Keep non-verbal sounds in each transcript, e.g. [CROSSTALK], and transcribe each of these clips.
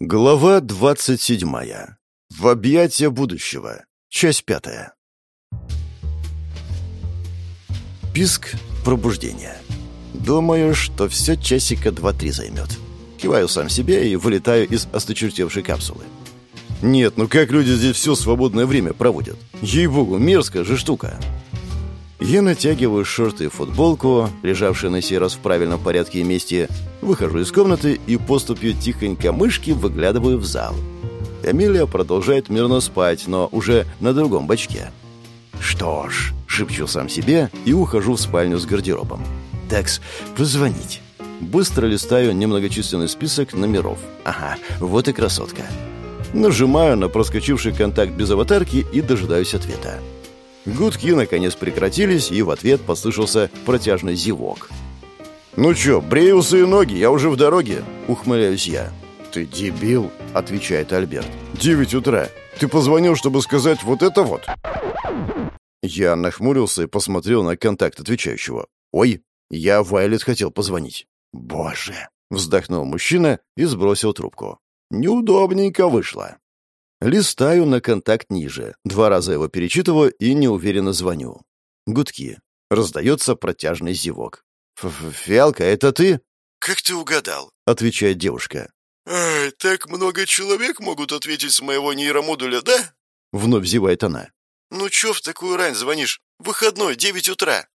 Глава двадцать седьмая. В объятия будущего. Часть пятая. Писк пробуждения. Думаю, что все часика два-три займет. Киваю сам себе и вылетаю из осточертевшей капсулы. Нет, ну как люди здесь все свободное время проводят? Ей-богу, мерзкая же штука. Я натягиваю шорты и футболку, лежавшие на сей раз в правильном порядке и месте, выхожу из комнаты и поступью тихонько мышки выглядываю в зал. Эмилия продолжает мирно спать, но уже на другом бачке. «Что ж», — шепчу сам себе и ухожу в спальню с гардеробом. «Такс, позвонить». Быстро листаю немногочисленный список номеров. Ага, вот и красотка. Нажимаю на проскочивший контакт без аватарки и дожидаюсь ответа. Гудки наконец прекратились, и в ответ послышался протяжный зевок. «Ну чё, брей и ноги, я уже в дороге», — ухмыляюсь я. «Ты дебил», — отвечает Альберт. «Девять утра. Ты позвонил, чтобы сказать вот это вот?» Я нахмурился и посмотрел на контакт отвечающего. «Ой, я Вайлет хотел позвонить». «Боже!» — вздохнул мужчина и сбросил трубку. «Неудобненько вышло». Листаю на контакт ниже, два раза его перечитываю и неуверенно звоню. Гудки. Раздается протяжный зевок. «Фиалка, это ты?» «Как ты угадал?» — отвечает девушка. «Ай, так много человек могут ответить с моего нейромодуля, да?» Вновь зевает она. «Ну чё в такую рань звонишь? Выходной, девять утра».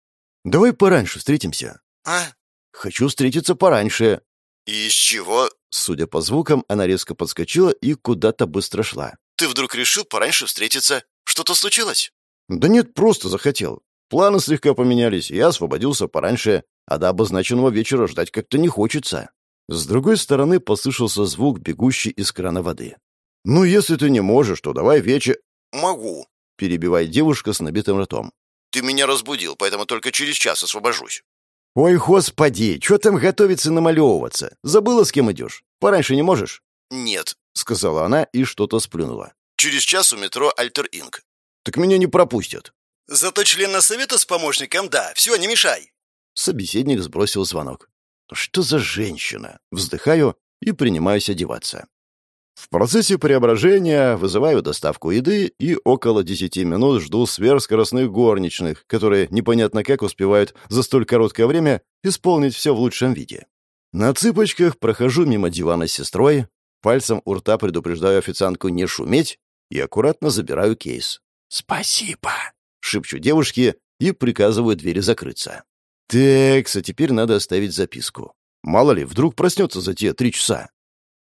«Давай пораньше встретимся». «А?» «Хочу встретиться пораньше». «И из чего?» Судя по звукам, она резко подскочила и куда-то быстро шла. «Ты вдруг решил пораньше встретиться? Что-то случилось?» «Да нет, просто захотел. Планы слегка поменялись, я освободился пораньше, а до обозначенного вечера ждать как-то не хочется». С другой стороны послышался звук, бегущий из крана воды. «Ну, если ты не можешь, то давай вечер...» «Могу», — перебивает девушка с набитым ртом. «Ты меня разбудил, поэтому только через час освобожусь». «Ой, господи, что там готовиться намалевываться? Забыла, с кем идешь? Пораньше не можешь?» «Нет», — сказала она и что-то сплюнула. «Через час у метро Альтер Инк». «Так меня не пропустят». «Зато члена совета с помощником, да. Все, не мешай». Собеседник сбросил звонок. «Что за женщина?» Вздыхаю и принимаюсь одеваться. В процессе преображения вызываю доставку еды и около десяти минут жду сверхскоростных горничных, которые непонятно как успевают за столь короткое время исполнить все в лучшем виде. На цыпочках прохожу мимо дивана с сестрой, пальцем у рта предупреждаю официантку не шуметь и аккуратно забираю кейс. «Спасибо!» — шепчу девушке и приказываю двери закрыться. «Так, а теперь надо оставить записку. Мало ли, вдруг проснется за те три часа.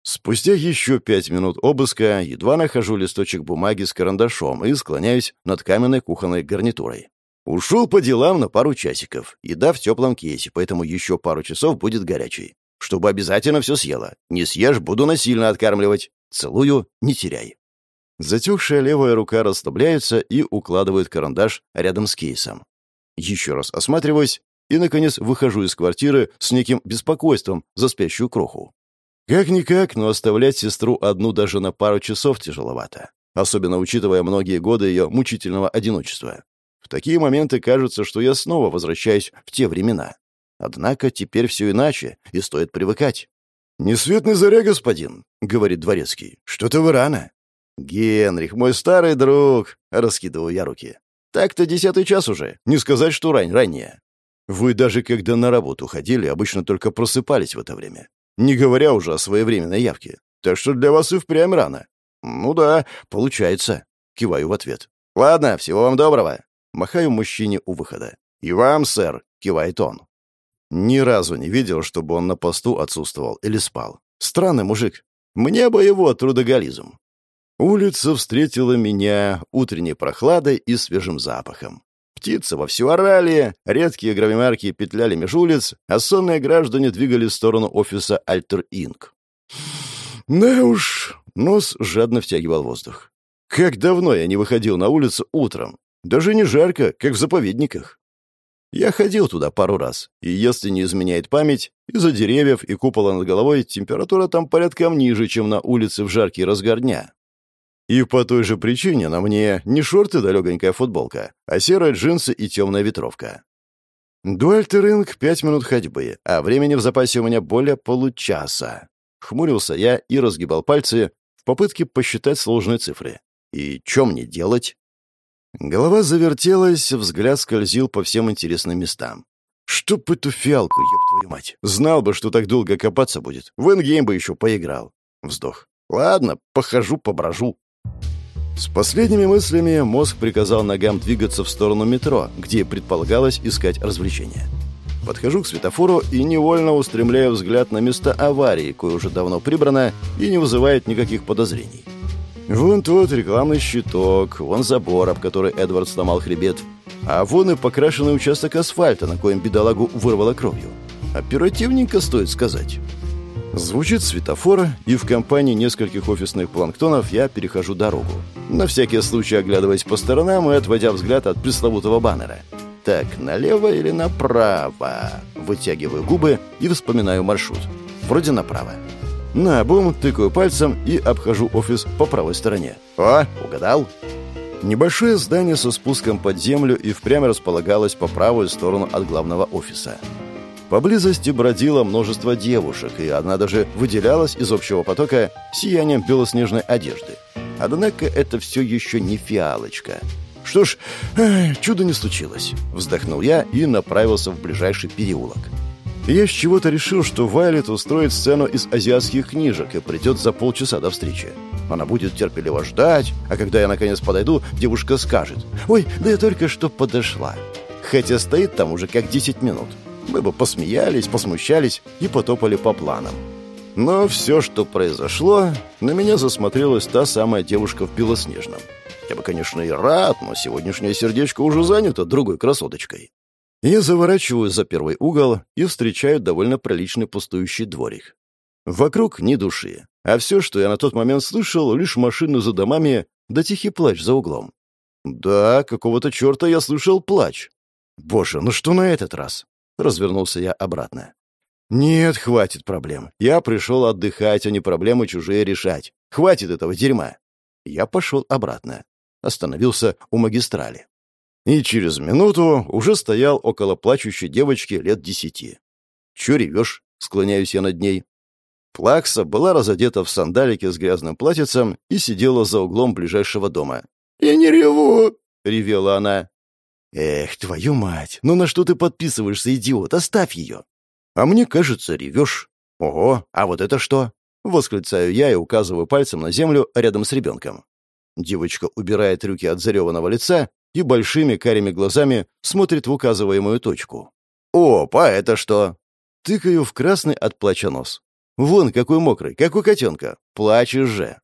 Спустя еще пять минут обыска едва нахожу листочек бумаги с карандашом и склоняюсь над каменной кухонной гарнитурой. Ушел по делам на пару часиков. Еда в теплом кейсе, поэтому еще пару часов будет горячей. Чтобы обязательно все съела. Не съешь, буду насильно откармливать. Целую, не теряй. Затекшая левая рука расслабляется и укладывает карандаш рядом с кейсом. Еще раз осматриваюсь и, наконец, выхожу из квартиры с неким беспокойством за спящую кроху. Как-никак, но оставлять сестру одну даже на пару часов тяжеловато, особенно учитывая многие годы ее мучительного одиночества. В такие моменты кажется, что я снова возвращаюсь в те времена. Однако теперь все иначе, и стоит привыкать. «Не свет на заре, господин», — говорит дворецкий. «Что-то вы рано». «Генрих, мой старый друг», — раскидываю я руки. «Так-то десятый час уже, не сказать, что рань ранее. Вы даже когда на работу ходили, обычно только просыпались в это время. Не говоря уже о своевременной явке. Так что для вас и впрямь рано. Ну да, получается. Киваю в ответ. Ладно, всего вам доброго. Махаю мужчине у выхода. И вам, сэр, кивает он. Ни разу не видел, чтобы он на посту отсутствовал или спал. Странный мужик. Мне бы его трудоголизм. Улица встретила меня утренней прохладой и свежим запахом. Птицы вовсю орали, редкие гравимарки петляли меж улиц, а сонные граждане двигали в сторону офиса Альтер Инк. Да уж, нос жадно втягивал воздух. Как давно я не выходил на улицу утром. Даже не жарко, как в заповедниках. Я ходил туда пару раз, и если не изменяет память, из-за деревьев и купола над головой температура там порядком ниже, чем на улице в жаркий разгар дня. И по той же причине на мне не шорты да легонькая футболка, а серые джинсы и темная ветровка. Дуэльтеринг — пять минут ходьбы, а времени в запасе у меня более получаса. Хмурился я и разгибал пальцы в попытке посчитать сложные цифры. И что мне делать? Голова завертелась, взгляд скользил по всем интересным местам. Чтоб эту фиалку, ёб твою мать. Знал бы, что так долго копаться будет. В ингейм бы еще поиграл. Вздох. Ладно, похожу, поброжу. С последними мыслями мозг приказал ногам двигаться в сторону метро, где предполагалось искать развлечения. Подхожу к светофору и невольно устремляю взгляд на место аварии, кое уже давно прибрано и не вызывает никаких подозрений. Вон тот рекламный щиток, вон забор, об который Эдвард сломал хребет, а вон и покрашенный участок асфальта, на коем бедолагу вырвало кровью. Оперативненько стоит сказать. Звучит светофор, и в компании нескольких офисных планктонов я перехожу дорогу. На всякий случай оглядываясь по сторонам и отводя взгляд от пресловутого баннера. Так, налево или направо? Вытягиваю губы и вспоминаю маршрут. Вроде направо. На обум тыкаю пальцем и обхожу офис по правой стороне. О, угадал? Небольшое здание со спуском под землю и впрямь располагалось по правую сторону от главного офиса. Поблизости бродило множество девушек, и одна даже выделялась из общего потока сиянием белоснежной одежды. Однако это все еще не фиалочка. Что ж, эх, чудо не случилось. Вздохнул я и направился в ближайший переулок. Я с чего-то решил, что Вайлет устроит сцену из азиатских книжек и придет за полчаса до встречи. Она будет терпеливо ждать, а когда я наконец подойду, девушка скажет «Ой, да я только что подошла». Хотя стоит там уже как 10 минут. Мы бы посмеялись, посмущались и потопали по планам. Но все, что произошло, на меня засмотрелась та самая девушка в белоснежном. Я бы, конечно, и рад, но сегодняшнее сердечко уже занято другой красоточкой. Я заворачиваю за первый угол и встречаю довольно приличный пустующий дворик. Вокруг ни души, а все, что я на тот момент слышал, лишь машины за домами да тихий плач за углом. Да, какого-то черта я слышал плач. Боже, ну что на этот раз? Развернулся я обратно. «Нет, хватит проблем. Я пришел отдыхать, а не проблемы чужие решать. Хватит этого дерьма». Я пошел обратно. Остановился у магистрали. И через минуту уже стоял около плачущей девочки лет десяти. «Чё ревешь?» — склоняюсь я над ней. Плакса была разодета в сандалике с грязным платьицем и сидела за углом ближайшего дома. «Я не реву!» — ревела она. «Эх, твою мать! Ну на что ты подписываешься, идиот? Оставь ее!» «А мне кажется, ревешь». «Ого, а вот это что?» Восклицаю я и указываю пальцем на землю рядом с ребенком. Девочка убирает руки от зареванного лица и большими карими глазами смотрит в указываемую точку. «Опа, это что?» Тыкаю в красный от плача нос. «Вон какой мокрый, как у котенка. Плачешь же!»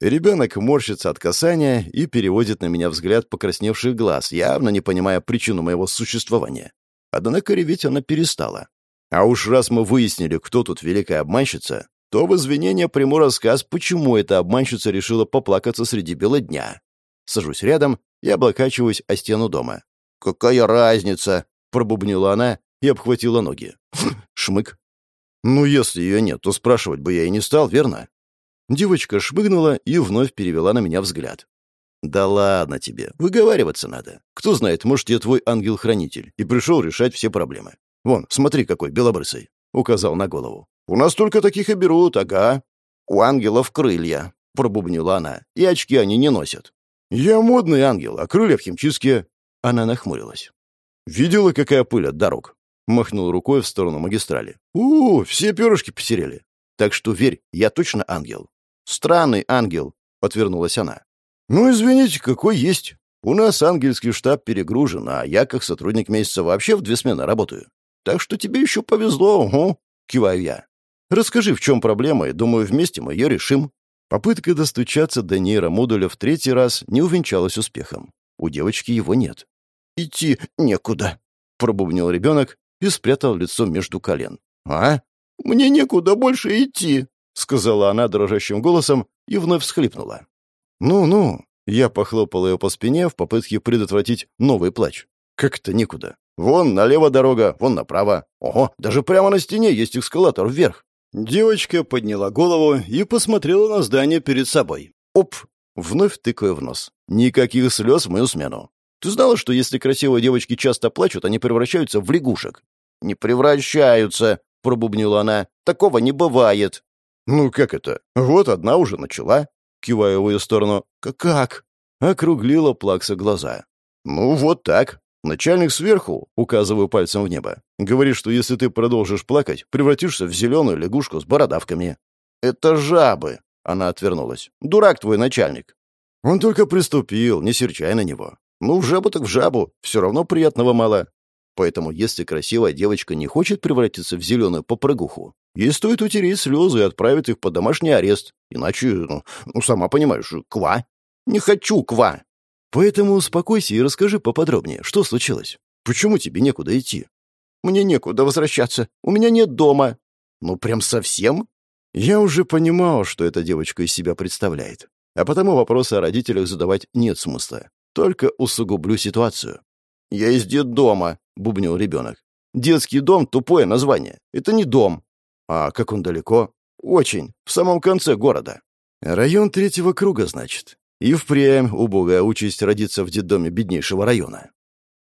Ребенок морщится от касания и переводит на меня взгляд покрасневших глаз, явно не понимая причину моего существования. Однако реветь она перестала. А уж раз мы выяснили, кто тут великая обманщица, то в извинение приму рассказ, почему эта обманщица решила поплакаться среди бела дня. Сажусь рядом и облокачиваюсь о стену дома. «Какая разница?» — пробубнила она и обхватила ноги. Шмык. «Ну, если ее нет, то спрашивать бы я и не стал, верно?» Девочка шмыгнула и вновь перевела на меня взгляд. «Да ладно тебе, выговариваться надо. Кто знает, может, я твой ангел-хранитель и пришел решать все проблемы. Вон, смотри, какой белобрысый», — указал на голову. «У нас только таких и берут, ага». «У ангелов крылья», — пробубнила она, — «и очки они не носят». «Я модный ангел, а крылья в химчистке». Она нахмурилась. «Видела, какая пыль от дорог?» Махнул рукой в сторону магистрали. у, -у все перышки посерели. Так что верь, я точно ангел. «Странный ангел», — отвернулась она. «Ну, извините, какой есть. У нас ангельский штаб перегружен, а я, как сотрудник месяца, вообще в две смены работаю. Так что тебе еще повезло, угу», — киваю я. «Расскажи, в чем проблема, и, думаю, вместе мы ее решим». Попытка достучаться до нейромодуля в третий раз не увенчалась успехом. У девочки его нет. «Идти некуда», — пробубнил ребенок и спрятал лицо между колен. «А? Мне некуда больше идти», — сказала она дрожащим голосом и вновь всхлипнула. «Ну-ну», — я похлопал ее по спине в попытке предотвратить новый плач. «Как-то некуда. Вон налево дорога, вон направо. Ого, даже прямо на стене есть эскалатор вверх». Девочка подняла голову и посмотрела на здание перед собой. «Оп!» — вновь тыкаю в нос. «Никаких слез в мою смену. Ты знала, что если красивые девочки часто плачут, они превращаются в лягушек?» «Не превращаются», — пробубнила она. «Такого не бывает». «Ну как это? Вот одна уже начала». Киваю в ее сторону. «Как?» Округлила Плакса глаза. «Ну вот так. Начальник сверху, указываю пальцем в небо, говорит, что если ты продолжишь плакать, превратишься в зеленую лягушку с бородавками». «Это жабы!» — она отвернулась. «Дурак твой начальник!» «Он только приступил, не серчай на него. Ну, в жабу так в жабу, все равно приятного мало. Поэтому, если красивая девочка не хочет превратиться в зеленую попрыгуху, ей стоит утереть слезы и отправить их под домашний арест. Иначе, ну, ну сама понимаешь, ква. Не хочу ква. Поэтому успокойся и расскажи поподробнее, что случилось. Почему тебе некуда идти? Мне некуда возвращаться. У меня нет дома. Ну, прям совсем? Я уже понимал, что эта девочка из себя представляет. А потому вопросы о родителях задавать нет смысла. Только усугублю ситуацию. «Я из детдома», — бубнил ребенок. «Детский дом — тупое название. Это не дом». «А как он далеко?» «Очень. В самом конце города». «Район третьего круга, значит. И впрямь убогая участь родиться в детдоме беднейшего района.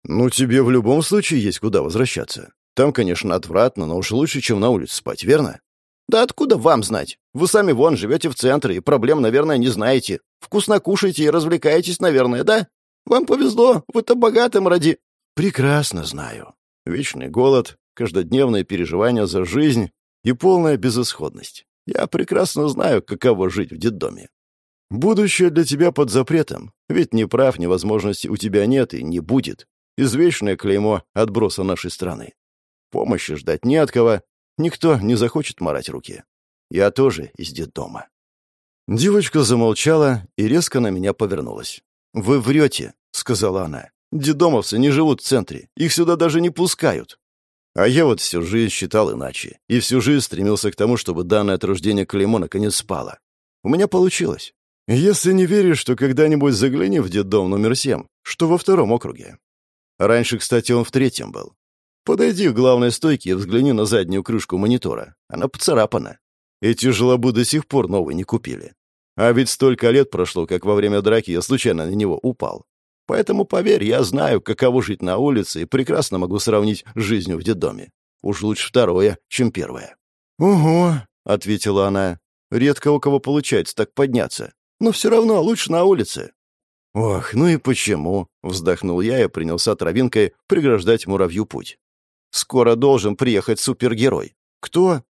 Ну, тебе в любом случае есть куда возвращаться. Там, конечно, отвратно, но уж лучше, чем на улице спать, верно? Да откуда вам знать? Вы сами вон живете в центре и проблем, наверное, не знаете. Вкусно кушаете и развлекаетесь, наверное, да? Вам повезло, вы-то богатым ради... Прекрасно знаю. Вечный голод, каждодневные переживания за жизнь и полная безысходность. Я прекрасно знаю, каково жить в детдоме. Будущее для тебя под запретом, ведь ни прав, ни возможностей у тебя нет и не будет. Извечное клеймо отброса нашей страны. Помощи ждать не от кого, никто не захочет морать руки. Я тоже из детдома. Девочка замолчала и резко на меня повернулась. «Вы врете», — сказала она. «Дедомовцы не живут в центре, их сюда даже не пускают». А я вот всю жизнь считал иначе, и всю жизнь стремился к тому, чтобы данное от рождения клеймо наконец спало. У меня получилось. Если не веришь, что когда-нибудь загляни в детдом номер семь, что во втором округе. Раньше, кстати, он в третьем был. Подойди к главной стойке и взгляни на заднюю крышку монитора. Она поцарапана. Эти желобы до сих пор новые не купили. А ведь столько лет прошло, как во время драки я случайно на него упал. Поэтому, поверь, я знаю, каково жить на улице и прекрасно могу сравнить с жизнью в детдоме. Уж лучше второе, чем первое. «Ого», — ответила она, — «редко у кого получается так подняться но все равно лучше на улице». «Ох, ну и почему?» — вздохнул я и принялся травинкой преграждать муравью путь. «Скоро должен приехать супергерой». «Кто?»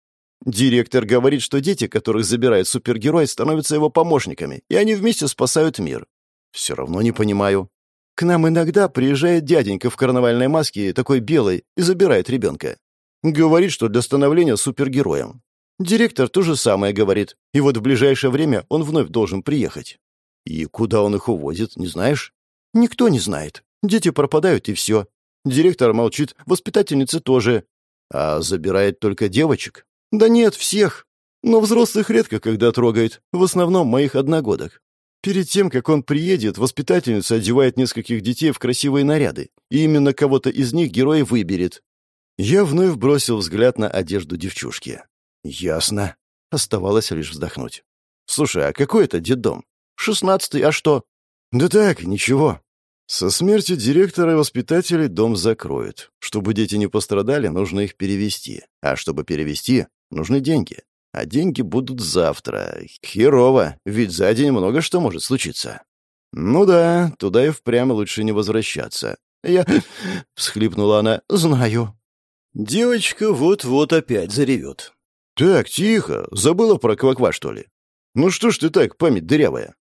«Директор говорит, что дети, которых забирает супергерой, становятся его помощниками, и они вместе спасают мир». «Все равно не понимаю». «К нам иногда приезжает дяденька в карнавальной маске, такой белой, и забирает ребенка. Говорит, что для становления супергероем. Директор то же самое говорит, и вот в ближайшее время он вновь должен приехать. И куда он их увозит, не знаешь? Никто не знает. Дети пропадают, и все. Директор молчит, воспитательницы тоже. А забирает только девочек? Да нет, всех. Но взрослых редко когда трогает, в основном моих одногодок. Перед тем, как он приедет, воспитательница одевает нескольких детей в красивые наряды, и именно кого-то из них герой выберет. Я вновь бросил взгляд на одежду девчушки. «Ясно». Оставалось лишь вздохнуть. «Слушай, а какой это детдом? Шестнадцатый, а что?» «Да так, ничего. Со смертью директора и воспитателей дом закроют. Чтобы дети не пострадали, нужно их перевести. А чтобы перевести, нужны деньги. А деньги будут завтра. Херово, ведь за день много что может случиться». «Ну да, туда и впрямь лучше не возвращаться». «Я...» [SNIFFS] — всхлипнула она. «Знаю». Девочка вот-вот опять заревет. «Так, тихо. Забыла про кваква, что ли? Ну что ж ты так, память дырявая?»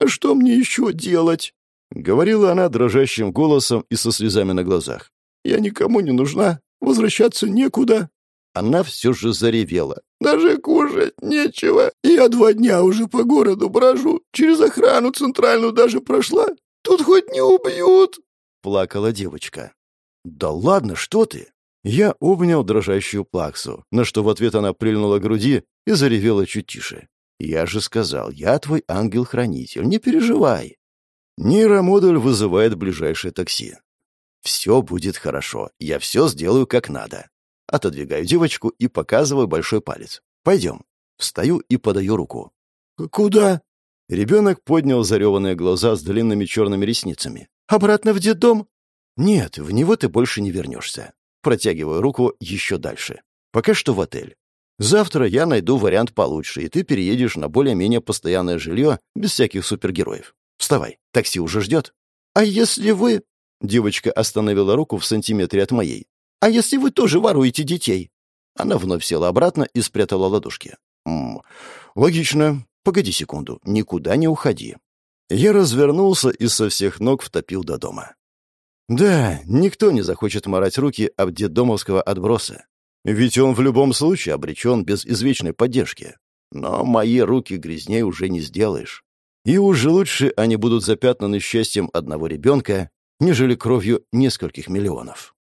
«А что мне еще делать?» — говорила она дрожащим голосом и со слезами на глазах. «Я никому не нужна. Возвращаться некуда». Она все же заревела. «Даже кушать нечего. Я два дня уже по городу брожу. Через охрану центральную даже прошла. Тут хоть не убьют!» — плакала девочка. «Да ладно, что ты!» Я обнял дрожащую плаксу, на что в ответ она прильнула к груди и заревела чуть тише. «Я же сказал, я твой ангел-хранитель, не переживай». Нейромодуль вызывает ближайшее такси. «Все будет хорошо, я все сделаю как надо». Отодвигаю девочку и показываю большой палец. «Пойдем». Встаю и подаю руку. «Куда?» Ребенок поднял зареванные глаза с длинными черными ресницами. «Обратно в детдом?» «Нет, в него ты больше не вернешься. Протягиваю руку еще дальше. Пока что в отель. Завтра я найду вариант получше, и ты переедешь на более-менее постоянное жилье без всяких супергероев. Вставай, такси уже ждет. А если вы... Девочка остановила руку в сантиметре от моей. «А если вы тоже воруете детей?» Она вновь села обратно и спрятала ладошки. «М -м, «Логично. Погоди секунду. Никуда не уходи». Я развернулся и со всех ног втопил до дома. Да, никто не захочет морать руки об детдомовского отброса. Ведь он в любом случае обречен без извечной поддержки. Но мои руки грязней уже не сделаешь. И уже лучше они будут запятнаны счастьем одного ребенка, нежели кровью нескольких миллионов.